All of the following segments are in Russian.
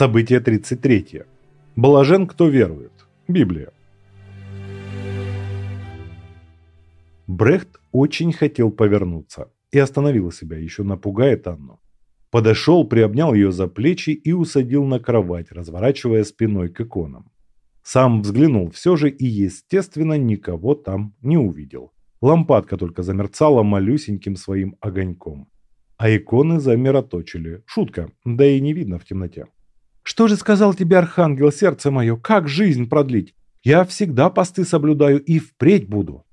Событие 33. Блажен, кто верует. Библия. Брехт очень хотел повернуться и остановил себя, еще напугает Анну. Подошел, приобнял ее за плечи и усадил на кровать, разворачивая спиной к иконам. Сам взглянул все же и, естественно, никого там не увидел. Лампадка только замерцала малюсеньким своим огоньком. А иконы замироточили. Шутка, да и не видно в темноте. «Что же сказал тебе архангел, сердце мое? Как жизнь продлить? Я всегда посты соблюдаю и впредь буду».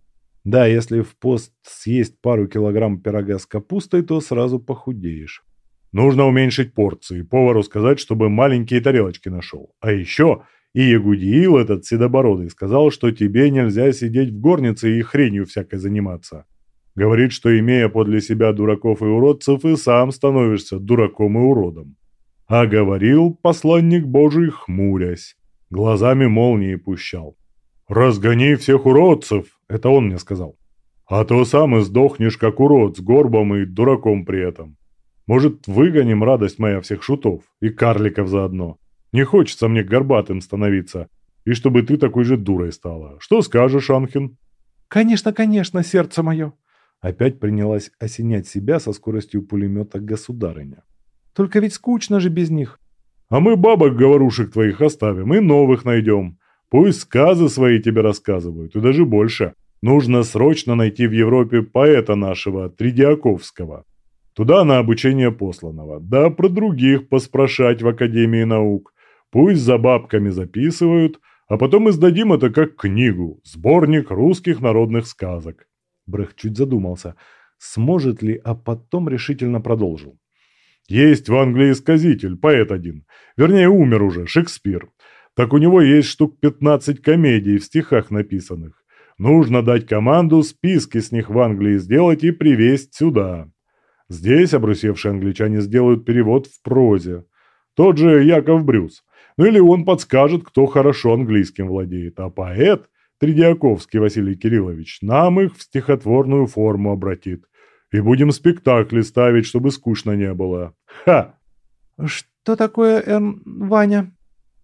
Да, если в пост съесть пару килограмм пирога с капустой, то сразу похудеешь. Нужно уменьшить порции, повару сказать, чтобы маленькие тарелочки нашел. А еще и Ягудиил этот седобородый сказал, что тебе нельзя сидеть в горнице и хренью всякой заниматься. Говорит, что имея подле себя дураков и уродцев, и сам становишься дураком и уродом. А говорил посланник Божий, хмурясь, глазами молнии пущал. «Разгони всех уродцев!» – это он мне сказал. «А то сам и сдохнешь, как урод, с горбом и дураком при этом. Может, выгоним, радость моя, всех шутов и карликов заодно. Не хочется мне горбатым становиться, и чтобы ты такой же дурой стала. Что скажешь, Анхин?» «Конечно, конечно, сердце мое!» Опять принялась осенять себя со скоростью пулемета государыня. «Только ведь скучно же без них!» «А мы бабок-говорушек твоих оставим и новых найдем. Пусть сказы свои тебе рассказывают, и даже больше. Нужно срочно найти в Европе поэта нашего, Тридиаковского. Туда на обучение посланного. Да про других поспрашать в Академии наук. Пусть за бабками записывают, а потом издадим это как книгу, сборник русских народных сказок. Брех чуть задумался, сможет ли, а потом решительно продолжил. Есть в Англии сказитель, поэт один. Вернее, умер уже, Шекспир. Так у него есть штук 15 комедий в стихах написанных. Нужно дать команду списки с них в Англии сделать и привезть сюда. Здесь обрусевшие англичане сделают перевод в прозе. Тот же Яков Брюс. Ну или он подскажет, кто хорошо английским владеет. А поэт, Тридиаковский Василий Кириллович, нам их в стихотворную форму обратит. И будем спектакли ставить, чтобы скучно не было. Ха! Что такое, Эрн Ваня?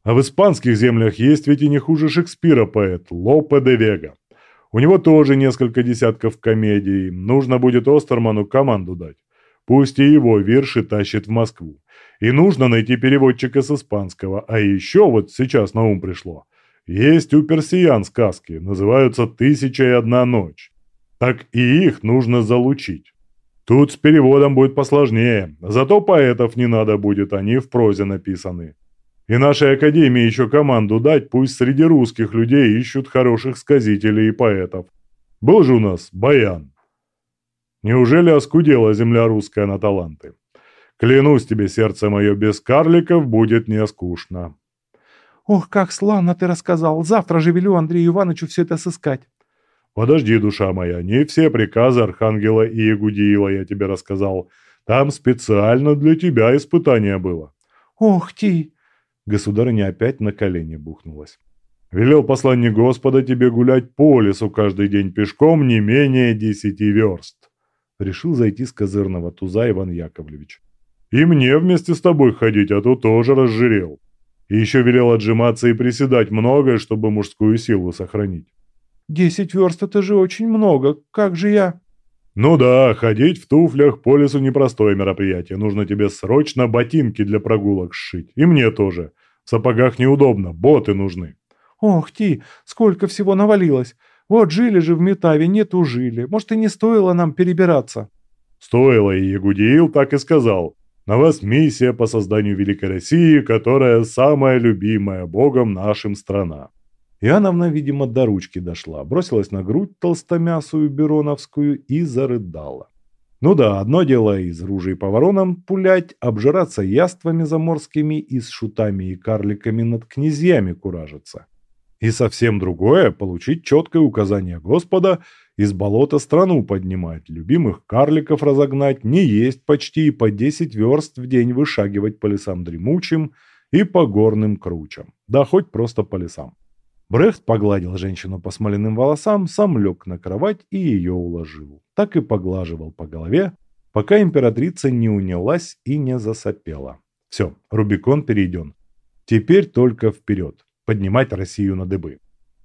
А в испанских землях есть ведь и не хуже Шекспира поэт Лопе де Вега. У него тоже несколько десятков комедий. Нужно будет Остерману команду дать. Пусть и его вирши тащит в Москву. И нужно найти переводчика с испанского. А еще вот сейчас на ум пришло. Есть у персиян сказки, называются «Тысяча и одна ночь». Так и их нужно залучить. Тут с переводом будет посложнее, зато поэтов не надо будет, они в прозе написаны. И нашей академии еще команду дать, пусть среди русских людей ищут хороших сказителей и поэтов. Был же у нас Баян. Неужели оскудела земля русская на таланты? Клянусь тебе, сердце мое, без карликов будет не скучно. Ох, как славно ты рассказал. Завтра же велю Андрею Ивановичу все это сыскать. Подожди, душа моя, не все приказы Архангела и Ягудиила я тебе рассказал. Там специально для тебя испытание было. Ох ты! Государыня опять на колени бухнулась. Велел посланник Господа тебе гулять по лесу каждый день пешком не менее десяти верст решил зайти с козырного туза Иван Яковлевич. «И мне вместе с тобой ходить, а то тоже разжирел. И еще велел отжиматься и приседать многое, чтобы мужскую силу сохранить». «Десять верст – это же очень много. Как же я?» «Ну да, ходить в туфлях по лесу непростое мероприятие. Нужно тебе срочно ботинки для прогулок сшить. И мне тоже. В сапогах неудобно, боты нужны». «Ох ты, сколько всего навалилось! Вот жили же в Метаве, не тужили. Может, и не стоило нам перебираться?» «Стоило, и Ягудиил так и сказал. На вас миссия по созданию Великой России, которая самая любимая Богом нашим страна». Иоанновна, видимо, до ручки дошла, бросилась на грудь толстомясую Бероновскую и зарыдала. Ну да, одно дело из ружей по воронам пулять, обжираться яствами заморскими и с шутами и карликами над князьями куражиться. И совсем другое – получить четкое указание Господа из болота страну поднимать, любимых карликов разогнать, не есть почти и по 10 верст в день вышагивать по лесам дремучим и по горным кручам, да хоть просто по лесам. Брехт погладил женщину по смоляным волосам, сам лег на кровать и ее уложил. Так и поглаживал по голове, пока императрица не унялась и не засопела. Все, Рубикон перейден. Теперь только вперед, поднимать Россию на дыбы.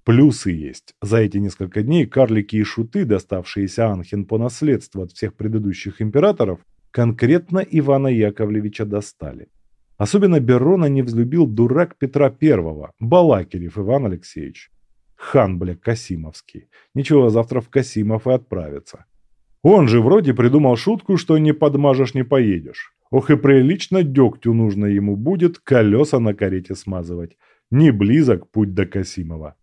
Плюсы есть. За эти несколько дней карлики и шуты, доставшиеся Анхен по наследству от всех предыдущих императоров, конкретно Ивана Яковлевича достали. Особенно Берона не взлюбил дурак Петра Первого, Балакирев Иван Алексеевич. Хан, бля, Касимовский. Ничего, завтра в Касимов и отправится. Он же вроде придумал шутку, что не подмажешь, не поедешь. Ох и прилично дегтю нужно ему будет колеса на карете смазывать. Не близок путь до Касимова.